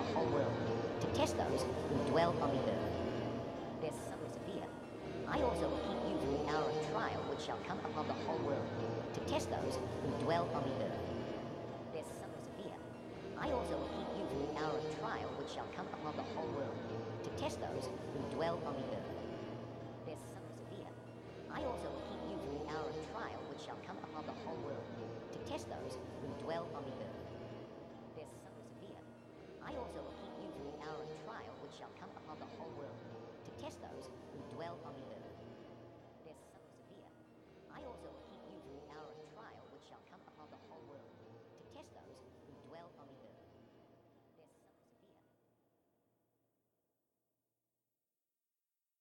the whole world, to test those who dwell on the earth. Their son persevere. I also will keep you from the hour of trial which shall come upon the whole world, to test those who dwell on the earth. Their son persevere. I also will keep you from the hour of trial which shall come upon the whole world, to test those who dwell on the earth. Their son persevere. I also will keep you from the hour of trial which shall come upon the whole world, to test those who dwell on the earth.